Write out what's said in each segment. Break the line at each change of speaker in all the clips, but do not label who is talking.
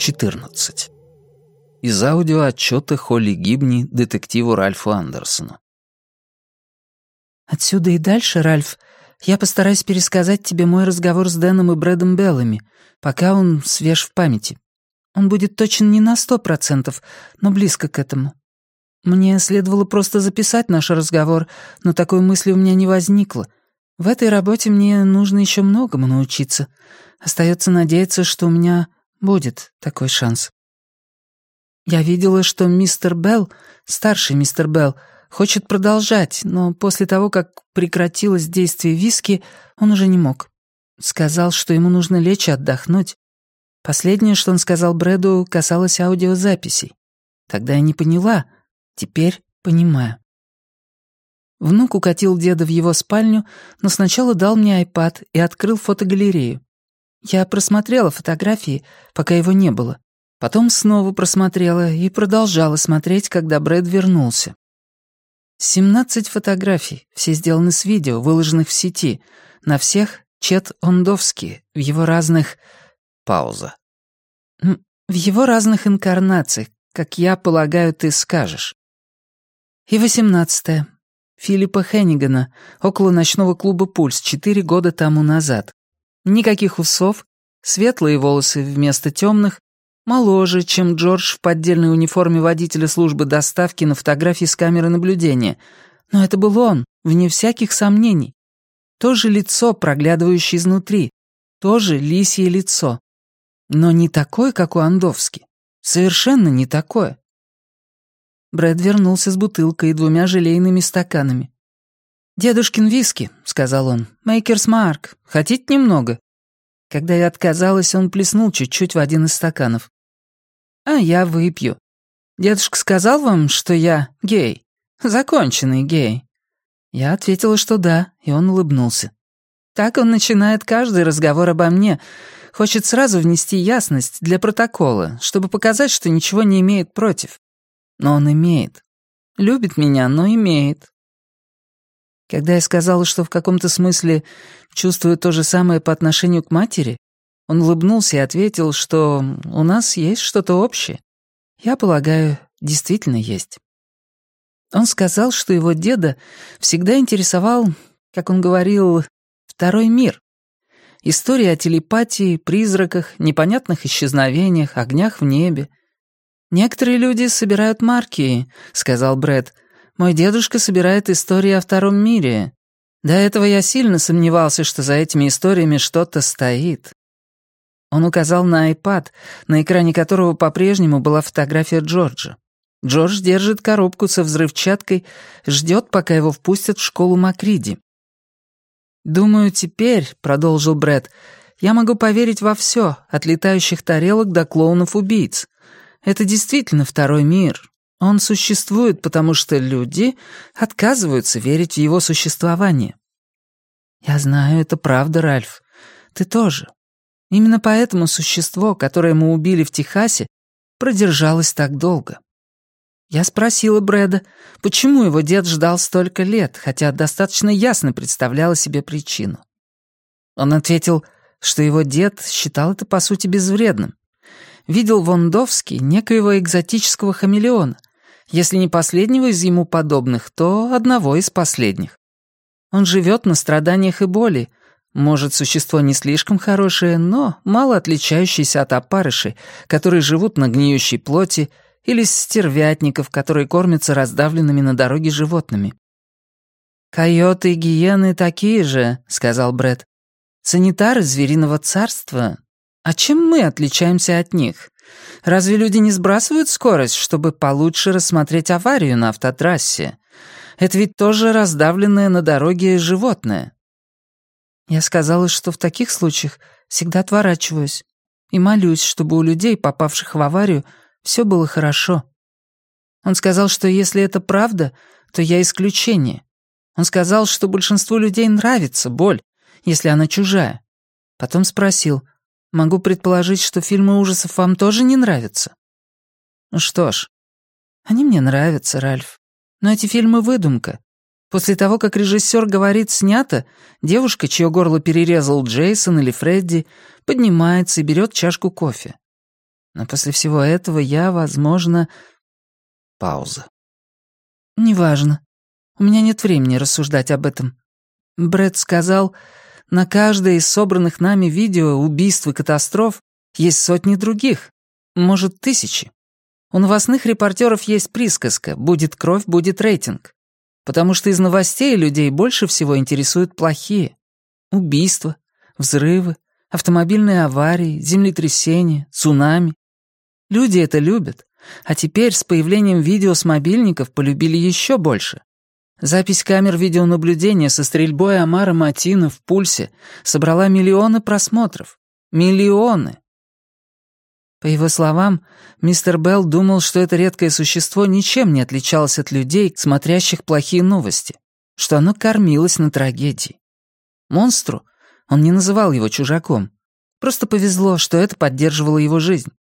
14. Из аудиоотчета Холли Гибни детективу Ральфу Андерсону.
«Отсюда и дальше, Ральф, я постараюсь пересказать тебе мой разговор с Дэном и Брэдом Беллами, пока он свеж в памяти. Он будет точен не на сто процентов, но близко к этому. Мне следовало просто записать наш разговор, но такой мысли у меня не возникло. В этой работе мне нужно еще многому научиться. Остается надеяться, что у меня будет такой шанс. Я видела, что мистер Белл, старший мистер Белл, хочет продолжать, но после того, как прекратилось действие виски, он уже не мог. Сказал, что ему нужно лечь и отдохнуть. Последнее, что он сказал Брэду, касалось аудиозаписей. Тогда я не поняла, теперь понимаю. Внук укатил деда в его спальню, но сначала дал мне айпад и открыл фотогалерею. Я просмотрела фотографии, пока его не было. Потом снова просмотрела и продолжала смотреть, когда Брэд вернулся. 17 фотографий, все сделаны с видео, выложенных в сети. На всех Чет Ондовский, в его разных... Пауза. В его разных инкарнациях, как я полагаю, ты скажешь. И восемнадцатое. Филиппа Хеннигана, около ночного клуба «Пульс» четыре года тому назад. Никаких усов, светлые волосы вместо темных, моложе, чем Джордж в поддельной униформе водителя службы доставки на фотографии с камеры наблюдения. Но это был он, вне всяких сомнений. То же лицо, проглядывающее изнутри, то же лисье лицо. Но не такое, как у Андовски. Совершенно не такое. Брэд вернулся с бутылкой и двумя желейными стаканами. «Дедушкин виски», — сказал он. «Мейкерс Марк. Хотите немного?» Когда я отказалась, он плеснул чуть-чуть в один из стаканов. «А я выпью. Дедушка сказал вам, что я гей? Законченный гей?» Я ответила, что да, и он улыбнулся. Так он начинает каждый разговор обо мне. Хочет сразу внести ясность для протокола, чтобы показать, что ничего не имеет против. Но он имеет. Любит меня, но имеет. Когда я сказала, что в каком-то смысле чувствую то же самое по отношению к матери, он улыбнулся и ответил, что у нас есть что-то общее. Я полагаю, действительно есть. Он сказал, что его деда всегда интересовал, как он говорил, второй мир. История о телепатии, призраках, непонятных исчезновениях, огнях в небе. «Некоторые люди собирают марки», — сказал Брэд, мой дедушка собирает истории о втором мире. До этого я сильно сомневался, что за этими историями что-то стоит. Он указал на iPad, на экране которого по-прежнему была фотография Джорджа. Джордж держит коробку со взрывчаткой, ждет, пока его впустят в школу Макриди. «Думаю, теперь», — продолжил Брэд, — «я могу поверить во все, от летающих тарелок до клоунов-убийц. Это действительно второй мир, он существует, потому что люди отказываются верить в его существование. Я знаю, это правда, Ральф. Ты тоже. Именно поэтому существо, которое мы убили в Техасе, продержалось так долго. Я спросила Брэда, почему его дед ждал столько лет, хотя достаточно ясно представляла себе причину. Он ответил, что его дед считал это по сути безвредным. Видел в Ондовске некоего экзотического хамелеона — если не последнего из ему подобных, то одного из последних. Он живет на страданиях и боли. Может, существо не слишком хорошее, но мало отличающееся от опарышей, которые живут на гниющей плоти, или стервятников, которые кормятся раздавленными на дороге животными. «Койоты и гиены такие же», — сказал Бред. «Санитары звериного царства. А чем мы отличаемся от них? Разве люди не сбрасывают скорость, чтобы получше рассмотреть аварию на автотрассе? Это ведь тоже раздавленное на дороге животное. Я сказала, что в таких случаях всегда отворачиваюсь и молюсь, чтобы у людей, попавших в аварию, все было хорошо. Он сказал, что если это правда, то я исключение. Он сказал, что большинству людей нравится боль, если она чужая. Потом спросил, Могу предположить, что фильмы ужасов вам тоже не нравятся. Ну что ж, они мне нравятся, Ральф. Но эти фильмы — выдумка. После того, как режиссер говорит «снято», девушка, чье горло перерезал Джейсон или Фредди, поднимается и берет чашку кофе. Но после всего этого я, возможно...
Пауза.
Неважно. У меня нет времени рассуждать об этом. Брэд сказал, на каждое из собранных нами видео убийств и катастроф есть сотни других, может, тысячи. У новостных репортеров есть присказка «будет кровь, будет рейтинг». Потому что из новостей людей больше всего интересуют плохие. Убийства, взрывы, автомобильные аварии, землетрясения, цунами. Люди это любят. А теперь с появлением видео с мобильников полюбили еще больше. Запись камер видеонаблюдения со стрельбой Амара Матина в пульсе собрала миллионы просмотров. Миллионы! По его словам, мистер Белл думал, что это редкое существо ничем не отличалось от людей, смотрящих плохие новости, что оно кормилось на трагедии. Монстру он не называл его чужаком. Просто повезло, что это поддерживало его жизнь.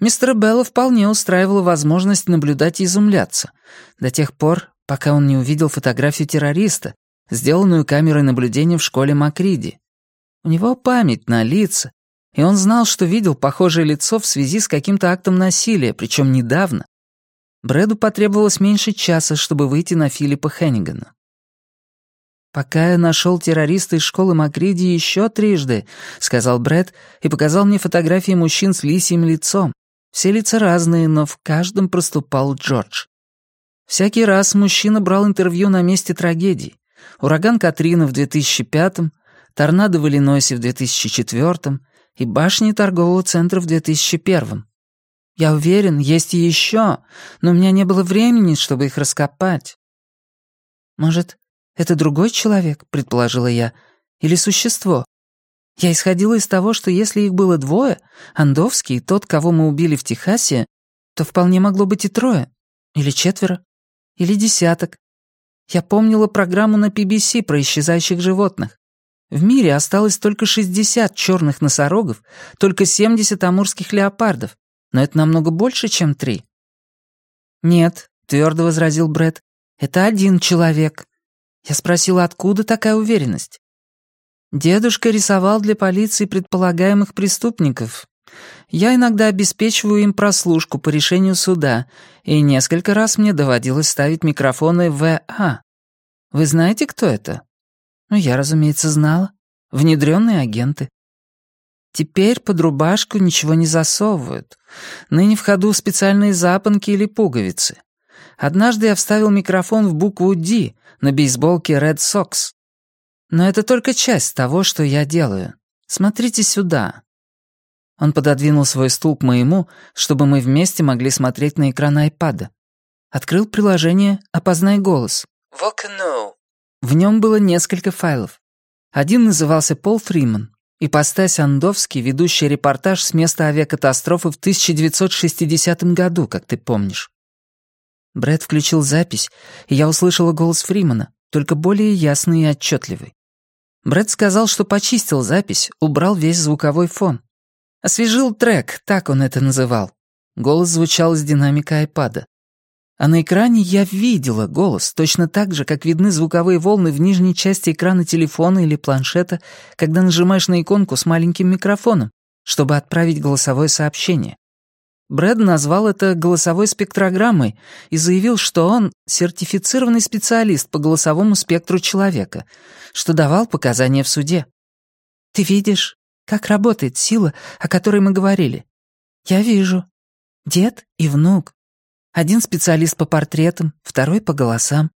Мистера Белла вполне устраивала возможность наблюдать и изумляться, до тех пор, пока он не увидел фотографию террориста, сделанную камерой наблюдения в школе Макриди. У него память на лица, и он знал, что видел похожее лицо в связи с каким-то актом насилия, причем недавно. Брэду потребовалось меньше часа, чтобы выйти на Филиппа Хеннигана. «Пока я нашел террориста из школы Макриди еще трижды», — сказал Брэд и показал мне фотографии мужчин с лисьим лицом. Все лица разные, но в каждом проступал Джордж. Всякий раз мужчина брал интервью на месте трагедии. Ураган Катрина в 2005-м, торнадо в Иллинойсе в 2004-м и башни торгового центра в 2001-м. Я уверен, есть и еще, но у меня не было времени, чтобы их раскопать. Может, это другой человек, предположила я, или существо? Я исходила из того, что если их было двое, Андовский и тот, кого мы убили в Техасе, то вполне могло быть и трое, или четверо, или десяток. Я помнила программу на PBC про исчезающих животных. В мире осталось только 60 черных носорогов, только 70 амурских леопардов, но это намного больше, чем три. «Нет», — твердо возразил Бред, — «это один человек». Я спросила, откуда такая уверенность. Дедушка рисовал для полиции предполагаемых преступников. Я иногда обеспечиваю им прослушку по решению суда, и несколько раз мне доводилось ставить микрофоны ВА. Вы знаете, кто это? Ну, я, разумеется, знала. Внедренные агенты. Теперь под рубашку ничего не засовывают. Ныне в ходу специальные запонки или пуговицы. Однажды я вставил микрофон в букву «Д» на бейсболке Red Sox. Но это только часть того, что я делаю. Смотрите сюда». Он пододвинул свой стул к моему, чтобы мы вместе могли смотреть на экран айпада. Открыл приложение «Опознай голос».
Volcano.
В нем было несколько файлов. Один назывался «Пол Фриман», и постась Андовский, ведущий репортаж с места авиакатастрофы в 1960 году, как ты помнишь. Брэд включил запись, и я услышала голос Фримана, только более ясный и отчетливый. Брэд сказал, что почистил запись, убрал весь звуковой фон. Освежил трек, так он это называл. Голос звучал из динамика айпада. А на экране я видела голос, точно так же, как видны звуковые волны в нижней части экрана телефона или планшета, когда нажимаешь на иконку с маленьким микрофоном, чтобы отправить голосовое сообщение. Брэд назвал это голосовой спектрограммой и заявил, что он сертифицированный специалист по голосовому спектру человека, что давал показания в суде. «Ты видишь, как работает сила, о которой мы говорили?» «Я вижу. Дед и внук. Один специалист по портретам, второй по голосам.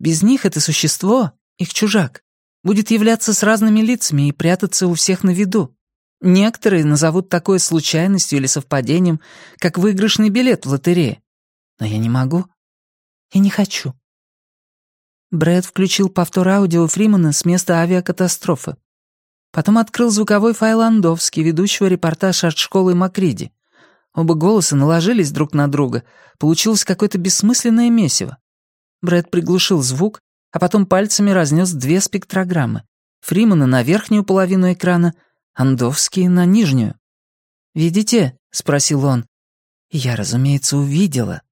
Без них это существо, их чужак, будет являться с разными лицами и прятаться у всех на виду. Некоторые назовут такое случайностью или совпадением, как выигрышный билет в лотерее. Но я не могу и не хочу. Брэд включил повтор аудио Фримана с места авиакатастрофы. Потом открыл звуковой файл Андовский, ведущего репортаж от школы Макриди. Оба голоса наложились друг на друга. Получилось какое-то бессмысленное месиво. Брэд приглушил звук, а потом пальцами разнес две спектрограммы. Фримана на верхнюю половину экрана — Андовский на нижнюю. «Видите?» — спросил он. Я, разумеется, увидела.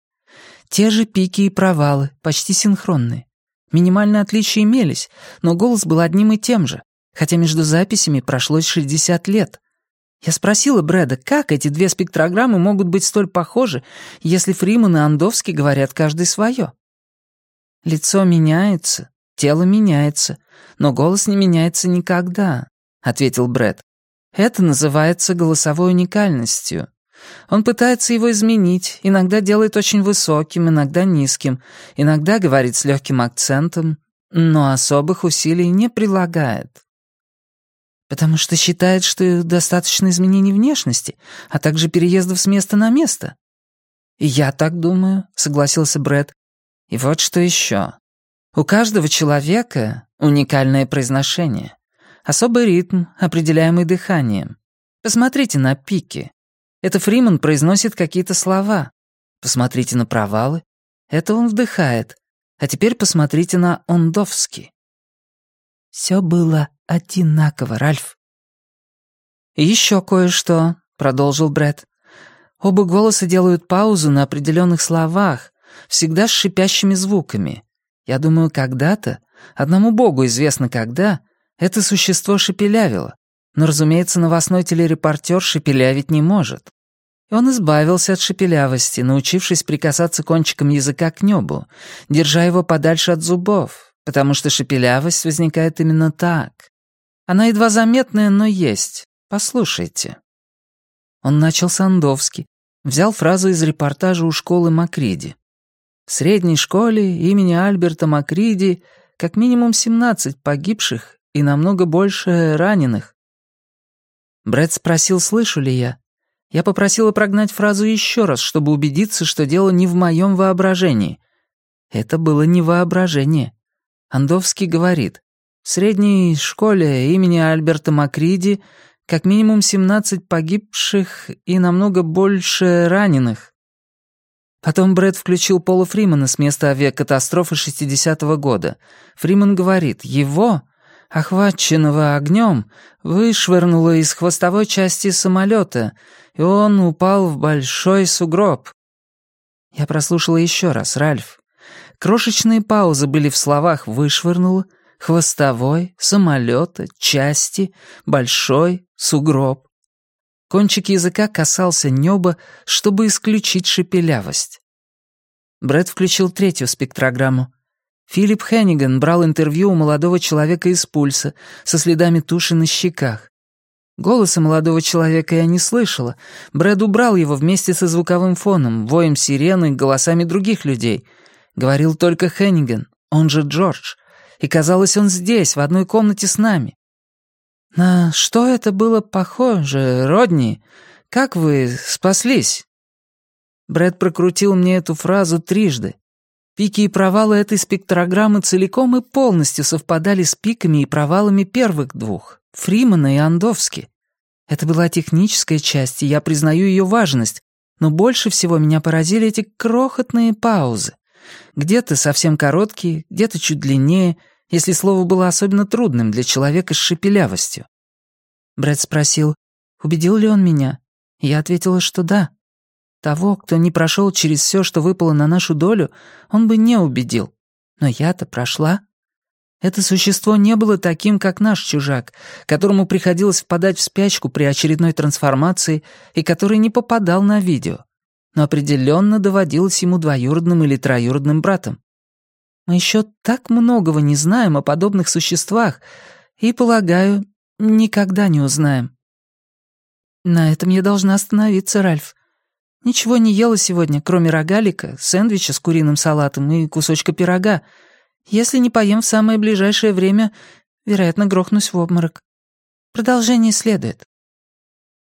Те же пики и провалы, почти синхронные. Минимальные отличия имелись, но голос был одним и тем же, хотя между записями прошло 60 лет. Я спросила Брэда, как эти две спектрограммы могут быть столь похожи, если Фриман и Андовский говорят каждый свое. Лицо меняется, тело меняется, но голос не меняется никогда, ответил Брэд. Это называется голосовой уникальностью. Он пытается его изменить, иногда делает очень высоким, иногда низким, иногда говорит с легким акцентом, но особых усилий не прилагает. Потому что считает, что достаточно изменений внешности, а также переездов с места на место. «И я так думаю», — согласился Брэд. «И вот что еще. У каждого человека уникальное произношение, особый ритм, определяемый дыханием. Посмотрите на пики. Это Фриман произносит какие-то слова. Посмотрите на провалы. Это он вдыхает. А теперь посмотрите на Ондовский. Все было одинаково, Ральф. И еще кое-что, продолжил Бред. Оба голоса делают паузу на определенных словах, всегда с шипящими звуками. Я думаю, когда-то, одному богу известно когда, это существо шепелявило, но, разумеется, новостной телерепортер шепелявить не может. И он избавился от шепелявости, научившись прикасаться кончиком языка к небу, держа его подальше от зубов, потому что шепелявость возникает именно так. Она едва заметная, но есть. Послушайте. Он начал с Андовски, взял фразу из репортажа у школы Макриди. В средней школе имени Альберта Макриди как минимум 17 погибших и намного больше раненых. Брэд спросил, слышу ли я. Я попросила прогнать фразу еще раз, чтобы убедиться, что дело не в моем воображении. Это было не воображение. Андовский говорит, в средней школе имени Альберта Макриди как минимум 17 погибших и намного больше раненых. Потом Брэд включил Пола Фримана с места авиакатастрофы 60-го года. Фриман говорит, его охваченного огнем, вышвырнуло из хвостовой части самолета, и он упал в большой сугроб. Я прослушала еще раз, Ральф. Крошечные паузы были в словах «вышвырнуло», «хвостовой», «самолета», «части», «большой», «сугроб». Кончик языка касался неба, чтобы исключить шепелявость. Брэд включил третью спектрограмму. Филипп Хенниган брал интервью у молодого человека из пульса со следами туши на щеках. Голоса молодого человека я не слышала. Брэд убрал его вместе со звуковым фоном, воем сирены, голосами других людей. Говорил только Хенниган, он же Джордж. И казалось, он здесь, в одной комнате с нами. На что это было похоже, Родни? Как вы спаслись? Брэд прокрутил мне эту фразу трижды. Пики и провалы этой спектрограммы целиком и полностью совпадали с пиками и провалами первых двух — Фримана и Андовски. Это была техническая часть, и я признаю ее важность, но больше всего меня поразили эти крохотные паузы. Где-то совсем короткие, где-то чуть длиннее, если слово было особенно трудным для человека с шепелявостью. Брэд спросил, убедил ли он меня. Я ответила, что да. Того, кто не прошел через все, что выпало на нашу долю, он бы не убедил. Но я-то прошла. Это существо не было таким, как наш чужак, которому приходилось впадать в спячку при очередной трансформации и который не попадал на видео, но определенно доводилось ему двоюродным или троюродным братом. Мы еще так многого не знаем о подобных существах и, полагаю, никогда не узнаем. На этом я должна остановиться, Ральф. Ничего не ела сегодня, кроме рогалика, сэндвича с куриным салатом и кусочка пирога. Если не поем в самое ближайшее время, вероятно, грохнусь в обморок. Продолжение следует.